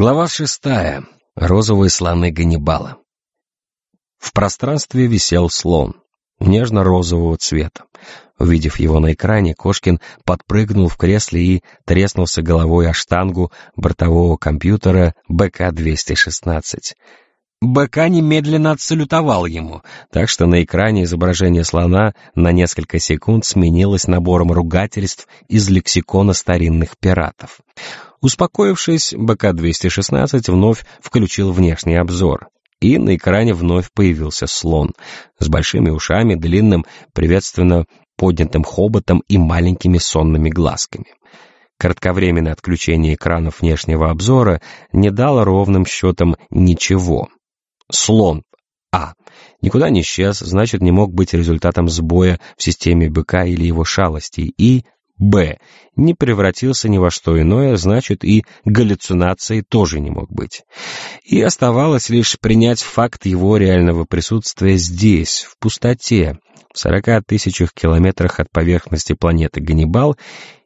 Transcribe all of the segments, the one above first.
Глава шестая. Розовые слоны Ганнибала. В пространстве висел слон, нежно-розового цвета. Увидев его на экране, Кошкин подпрыгнул в кресле и треснулся головой о штангу бортового компьютера БК-216. БК немедленно отсалютовал ему, так что на экране изображение слона на несколько секунд сменилось набором ругательств из лексикона старинных пиратов. Успокоившись, БК-216 вновь включил внешний обзор, и на экране вновь появился слон с большими ушами, длинным, приветственно поднятым хоботом и маленькими сонными глазками. Кратковременное отключение экранов внешнего обзора не дало ровным счетом ничего — Слон. А. Никуда не исчез, значит, не мог быть результатом сбоя в системе БК или его шалостей. И Б. Не превратился ни во что иное, значит, и галлюцинацией тоже не мог быть. И оставалось лишь принять факт его реального присутствия здесь, в пустоте, в сорока тысячах километрах от поверхности планеты Ганнибал,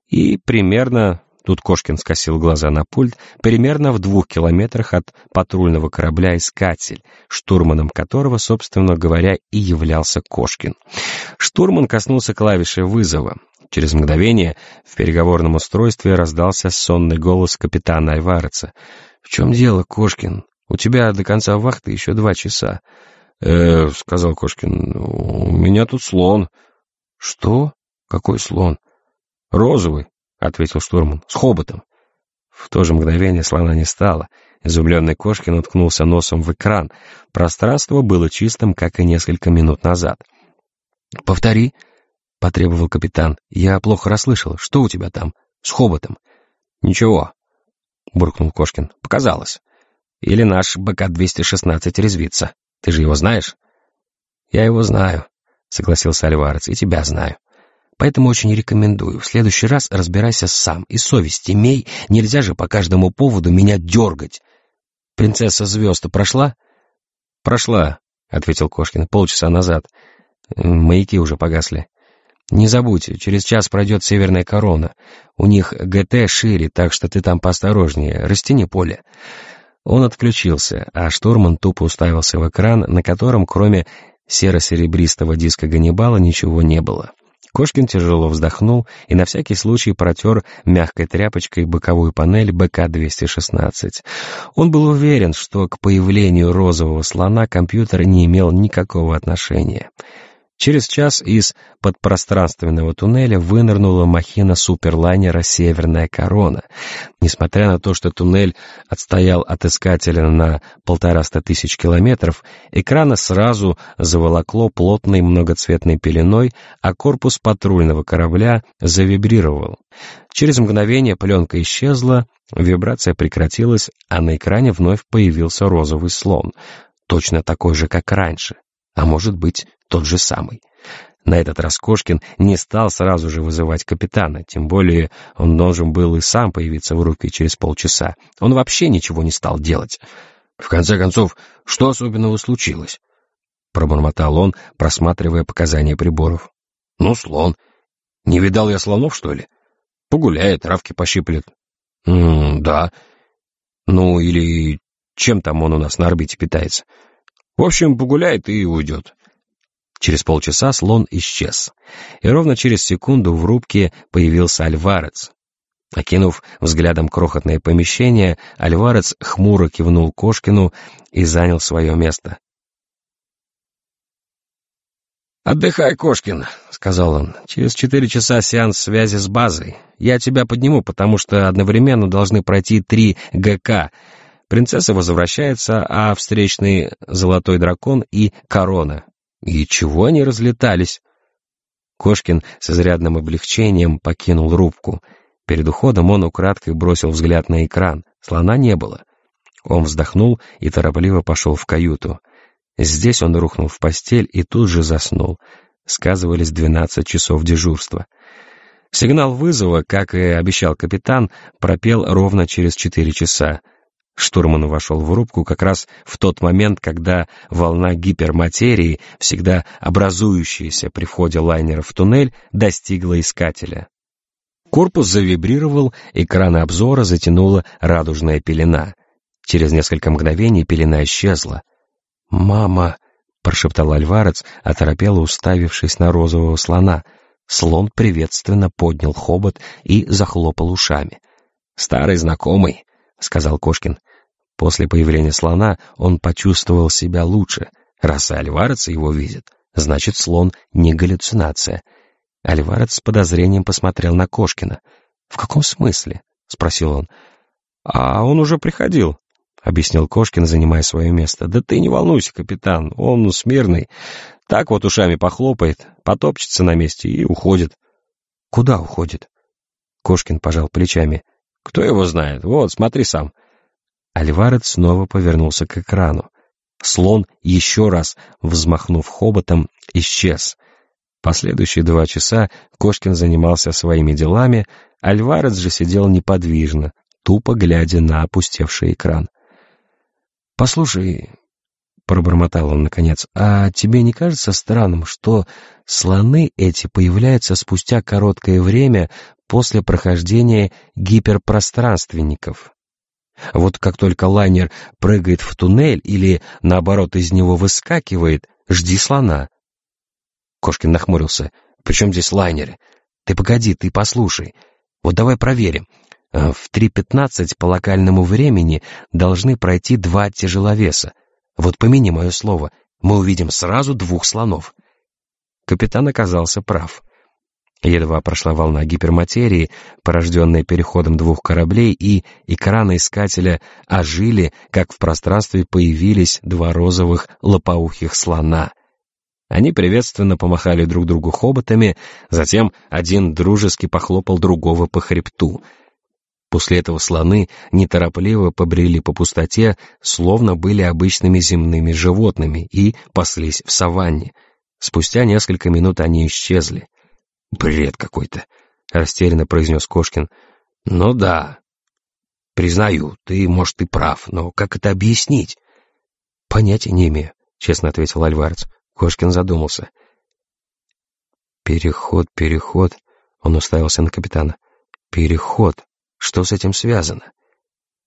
и примерно Тут Кошкин скосил глаза на пульт, примерно в двух километрах от патрульного корабля «Искатель», штурманом которого, собственно говоря, и являлся Кошкин. Штурман коснулся клавиши вызова. Через мгновение в переговорном устройстве раздался сонный голос капитана Айвареца. «В чем дело, Кошкин? У тебя до конца вахты еще два часа». «Э, — сказал Кошкин, — у меня тут слон». «Что? Какой слон?» «Розовый. — ответил штурман, — с хоботом. В то же мгновение слона не стало. Изумленный Кошкин уткнулся носом в экран. Пространство было чистым, как и несколько минут назад. «Повтори», — потребовал капитан. «Я плохо расслышал. Что у тебя там? С хоботом?» «Ничего», — буркнул Кошкин. «Показалось. Или наш БК-216 резвится. Ты же его знаешь?» «Я его знаю», — согласился Альварец, — «и тебя знаю. Поэтому очень рекомендую. В следующий раз разбирайся сам и совесть имей. Нельзя же по каждому поводу меня дергать. Принцесса звезд прошла? Прошла, ответил Кошкин, полчаса назад. Маяки уже погасли. Не забудь, через час пройдет северная корона. У них ГТ шире, так что ты там поосторожнее. Растяни поле. Он отключился, а штурман тупо уставился в экран, на котором, кроме серо-серебристого диска Ганнибала, ничего не было. Кошкин тяжело вздохнул и на всякий случай протер мягкой тряпочкой боковую панель БК-216. Он был уверен, что к появлению розового слона компьютер не имел никакого отношения. Через час из подпространственного туннеля вынырнула махина суперлайнера «Северная корона». Несмотря на то, что туннель отстоял от искателя на полтораста тысяч километров, экрана сразу заволокло плотной многоцветной пеленой, а корпус патрульного корабля завибрировал. Через мгновение пленка исчезла, вибрация прекратилась, а на экране вновь появился розовый слон, точно такой же, как раньше а может быть, тот же самый. На этот раз Кошкин не стал сразу же вызывать капитана, тем более он должен был и сам появиться в руки через полчаса. Он вообще ничего не стал делать. В конце концов, что особенного случилось? Пробормотал он, просматривая показания приборов. Ну, слон. Не видал я слонов, что ли? Погуляет, травки пощиплет. М да. Ну, или чем там он у нас на орбите питается? В общем, погуляет и уйдет. Через полчаса слон исчез, и ровно через секунду в рубке появился Альварец. Окинув взглядом крохотное помещение, Альварец хмуро кивнул Кошкину и занял свое место. «Отдыхай, Кошкин», — сказал он. «Через четыре часа сеанс связи с базой. Я тебя подниму, потому что одновременно должны пройти три ГК — Принцесса возвращается, а встречный золотой дракон и корона. И чего они разлетались? Кошкин с изрядным облегчением покинул рубку. Перед уходом он украдкой бросил взгляд на экран. Слона не было. Он вздохнул и торопливо пошел в каюту. Здесь он рухнул в постель и тут же заснул. Сказывались двенадцать часов дежурства. Сигнал вызова, как и обещал капитан, пропел ровно через четыре часа. Штурман вошел в рубку как раз в тот момент, когда волна гиперматерии, всегда образующаяся при входе лайнера в туннель, достигла искателя. Корпус завибрировал, экраны обзора затянула радужная пелена. Через несколько мгновений пелена исчезла. «Мама!» — прошептал Альварец, оторопело уставившись на розового слона. Слон приветственно поднял хобот и захлопал ушами. «Старый знакомый», — сказал Кошкин. После появления слона он почувствовал себя лучше. Раз Альварец его видит, значит, слон не галлюцинация. Альварец с подозрением посмотрел на Кошкина. «В каком смысле?» — спросил он. «А он уже приходил», — объяснил Кошкин, занимая свое место. «Да ты не волнуйся, капитан, он смирный. Так вот ушами похлопает, потопчется на месте и уходит». «Куда уходит?» Кошкин пожал плечами. «Кто его знает? Вот, смотри сам». Альварец снова повернулся к экрану. Слон, еще раз взмахнув хоботом, исчез. Последующие два часа Кошкин занимался своими делами, Альварец же сидел неподвижно, тупо глядя на опустевший экран. «Послушай», — пробормотал он наконец, «а тебе не кажется странным, что слоны эти появляются спустя короткое время после прохождения гиперпространственников?» Вот как только лайнер прыгает в туннель или, наоборот, из него выскакивает, жди слона. Кошкин нахмурился. «Причем здесь лайнеры? Ты погоди, ты послушай. Вот давай проверим. Э, в 3.15 по локальному времени должны пройти два тяжеловеса. Вот помяни мое слово, мы увидим сразу двух слонов». Капитан оказался прав. Едва прошла волна гиперматерии, порожденная переходом двух кораблей, и экраны искателя ожили, как в пространстве появились два розовых лопоухих слона. Они приветственно помахали друг другу хоботами, затем один дружески похлопал другого по хребту. После этого слоны неторопливо побрели по пустоте, словно были обычными земными животными, и паслись в саванне. Спустя несколько минут они исчезли. «Бред какой-то», — растерянно произнес Кошкин. «Ну да. Признаю, ты, может, и прав, но как это объяснить?» «Понятия не имею», — честно ответил Альварец. Кошкин задумался. «Переход, переход», — он уставился на капитана. «Переход. Что с этим связано?»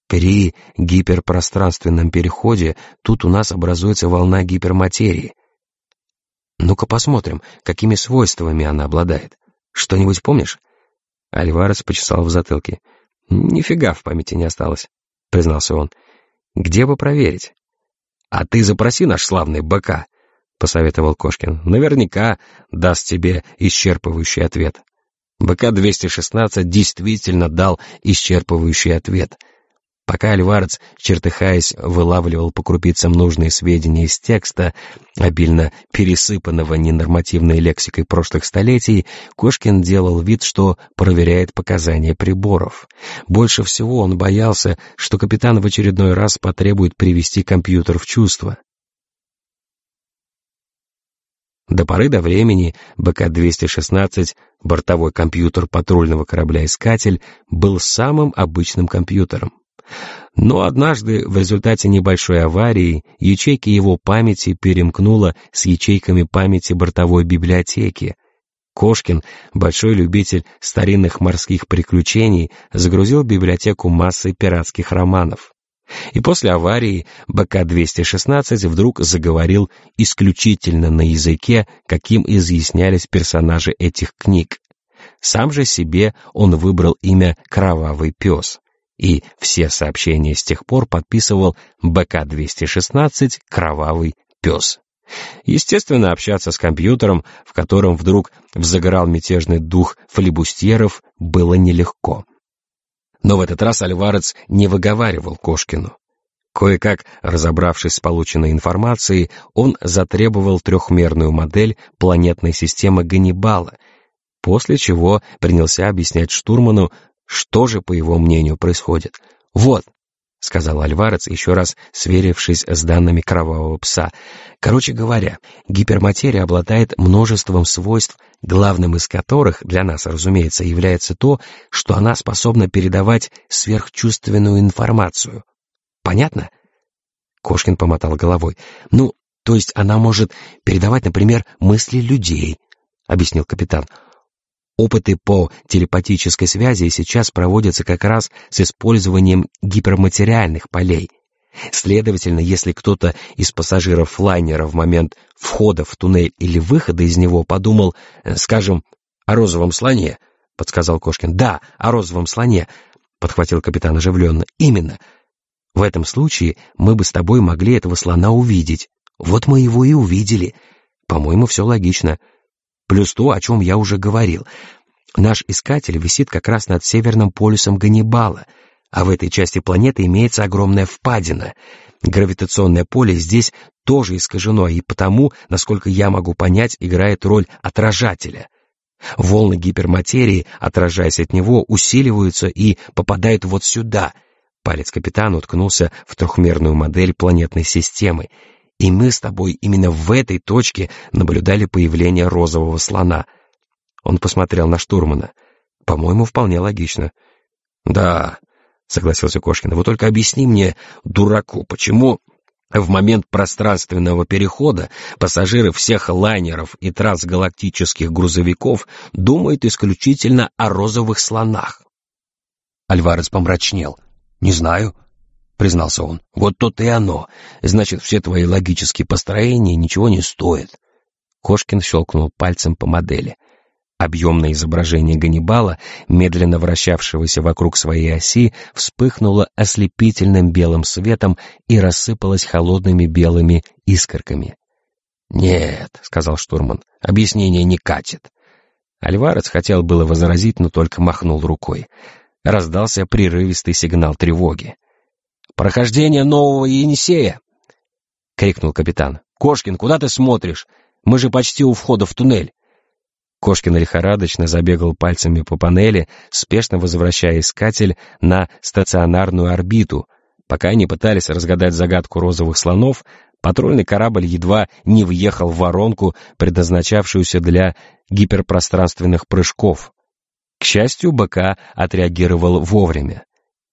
При гиперпространственном переходе тут у нас образуется волна гиперматерии. Ну-ка посмотрим, какими свойствами она обладает. Что-нибудь помнишь?» Альварес почесал в затылке. «Нифига в памяти не осталось», — признался он. «Где бы проверить?» «А ты запроси наш славный БК», — посоветовал Кошкин. «Наверняка даст тебе исчерпывающий ответ». БК-216 действительно дал исчерпывающий ответ — Пока Альварец, чертыхаясь, вылавливал по крупицам нужные сведения из текста, обильно пересыпанного ненормативной лексикой прошлых столетий, Кошкин делал вид, что проверяет показания приборов. Больше всего он боялся, что капитан в очередной раз потребует привести компьютер в чувство. До поры до времени БК-216, бортовой компьютер патрульного корабля-искатель, был самым обычным компьютером. Но однажды в результате небольшой аварии ячейки его памяти перемкнуло с ячейками памяти бортовой библиотеки. Кошкин, большой любитель старинных морских приключений, загрузил библиотеку массой пиратских романов. И после аварии БК-216 вдруг заговорил исключительно на языке, каким изъяснялись персонажи этих книг. Сам же себе он выбрал имя «Кровавый пес» и все сообщения с тех пор подписывал БК-216 «Кровавый пес». Естественно, общаться с компьютером, в котором вдруг взагорал мятежный дух флибустьеров, было нелегко. Но в этот раз Альварец не выговаривал Кошкину. Кое-как, разобравшись с полученной информацией, он затребовал трехмерную модель планетной системы Ганнибала, после чего принялся объяснять штурману, что же, по его мнению, происходит? Вот, — сказал Альварец, еще раз сверившись с данными кровавого пса. Короче говоря, гиперматерия обладает множеством свойств, главным из которых, для нас, разумеется, является то, что она способна передавать сверхчувственную информацию. Понятно? Кошкин помотал головой. Ну, то есть она может передавать, например, мысли людей, — объяснил капитан. Опыты по телепатической связи сейчас проводятся как раз с использованием гиперматериальных полей. Следовательно, если кто-то из пассажиров лайнера в момент входа в туннель или выхода из него подумал, э, скажем, о розовом слоне, — подсказал Кошкин. «Да, о розовом слоне», — подхватил капитан оживленно. «Именно. В этом случае мы бы с тобой могли этого слона увидеть. Вот мы его и увидели. По-моему, все логично. Плюс то, о чем я уже говорил. Наш искатель висит как раз над северным полюсом Ганнибала, а в этой части планеты имеется огромная впадина. Гравитационное поле здесь тоже искажено, и потому, насколько я могу понять, играет роль отражателя. Волны гиперматерии, отражаясь от него, усиливаются и попадают вот сюда. Палец капитана уткнулся в трехмерную модель планетной системы, и мы с тобой именно в этой точке наблюдали появление розового слона. Он посмотрел на штурмана. По-моему, вполне логично. Да, согласился Кошкин, вот только объясни мне, дураку, почему в момент пространственного перехода пассажиры всех лайнеров и трансгалактических грузовиков думают исключительно о розовых слонах. Альварес помрачнел. «Не знаю», — признался он. «Вот то-то и оно. Значит, все твои логические построения ничего не стоят». Кошкин щелкнул пальцем по модели. Объемное изображение Ганнибала, медленно вращавшегося вокруг своей оси, вспыхнуло ослепительным белым светом и рассыпалось холодными белыми искорками. «Нет», — сказал штурман, — «объяснение не катит». Альварец хотел было возразить, но только махнул рукой. Раздался прерывистый сигнал тревоги. «Прохождение нового Енисея!» — крикнул капитан. «Кошкин, куда ты смотришь? Мы же почти у входа в туннель». Кошкин лихорадочно забегал пальцами по панели, спешно возвращая искатель на стационарную орбиту. Пока они пытались разгадать загадку розовых слонов, патрульный корабль едва не въехал в воронку, предназначавшуюся для гиперпространственных прыжков. К счастью, БК отреагировал вовремя.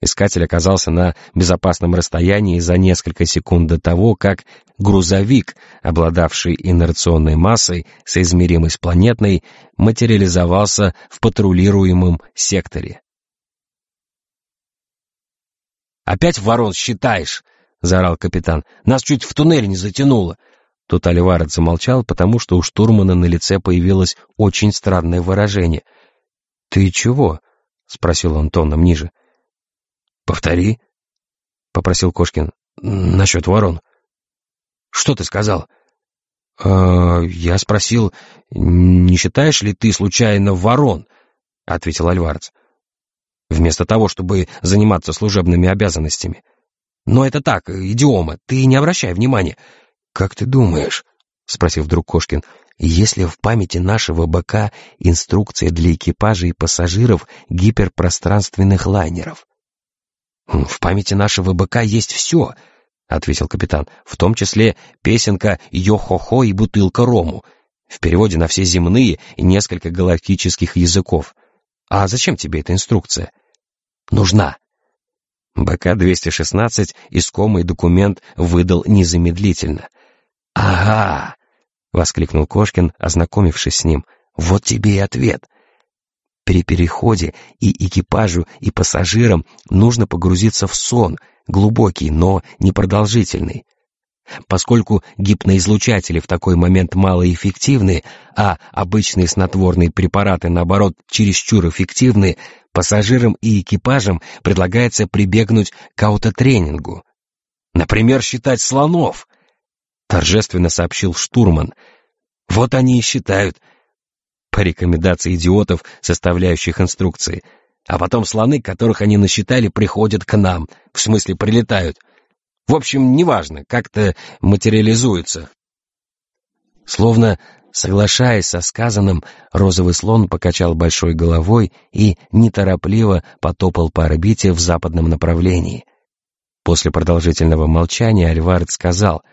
Искатель оказался на безопасном расстоянии за несколько секунд до того, как грузовик, обладавший инерционной массой, соизмеримой с планетной, материализовался в патрулируемом секторе. «Опять ворон считаешь?» — заорал капитан. «Нас чуть в туннель не затянуло». Тут Оливард замолчал, потому что у штурмана на лице появилось очень странное выражение. «Ты чего?» — спросил он тоном ниже. «Повтори», — попросил Кошкин, — «насчет ворон». «Что ты сказал?» «Э, «Я спросил, не считаешь ли ты случайно ворон?» — ответил Альварец. «Вместо того, чтобы заниматься служебными обязанностями. Но это так, идиома, ты не обращай внимания». «Как ты думаешь?» — спросил вдруг Кошкин. «Если в памяти нашего БК инструкция для экипажа и пассажиров гиперпространственных лайнеров?» «В памяти нашего быка есть все», — ответил капитан, «в том числе песенка «Йо-хо-хо» и «Бутылка рому», в переводе на все земные и несколько галактических языков. А зачем тебе эта инструкция? Нужна. БК-216 искомый документ выдал незамедлительно. «Ага!» — воскликнул Кошкин, ознакомившись с ним. «Вот тебе и ответ. При переходе и экипажу, и пассажирам нужно погрузиться в сон, глубокий, но непродолжительный. Поскольку гипноизлучатели в такой момент малоэффективны, а обычные снотворные препараты, наоборот, чересчур эффективны, пассажирам и экипажам предлагается прибегнуть к аутотренингу. Например, считать слонов, торжественно сообщил штурман. Вот они и считают — по рекомендации идиотов, составляющих инструкции. А потом слоны, которых они насчитали, приходят к нам, в смысле прилетают. В общем, неважно, как-то материализуются. Словно соглашаясь со сказанным, розовый слон покачал большой головой и неторопливо потопал по орбите в западном направлении. После продолжительного молчания Альвард сказал,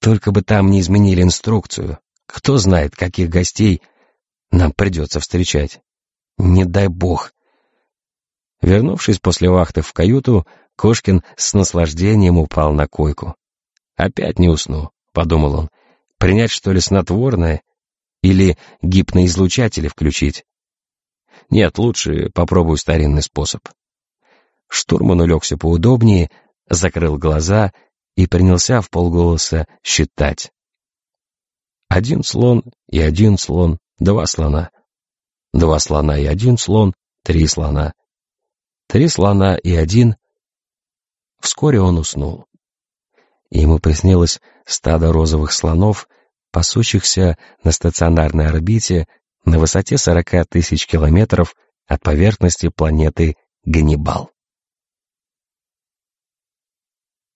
«Только бы там не изменили инструкцию. Кто знает, каких гостей нам придется встречать. Не дай бог. Вернувшись после вахты в каюту, Кошкин с наслаждением упал на койку. «Опять не усну», — подумал он. «Принять, что ли, снотворное? Или гипноизлучатели включить?» «Нет, лучше попробую старинный способ». Штурман улегся поудобнее, закрыл глаза и принялся в полголоса считать. Один слон и один слон, два слона. Два слона и один слон, три слона. Три слона и один. Вскоре он уснул. Ему приснилось стадо розовых слонов, пасущихся на стационарной орбите на высоте 40 тысяч километров от поверхности планеты Ганнибал.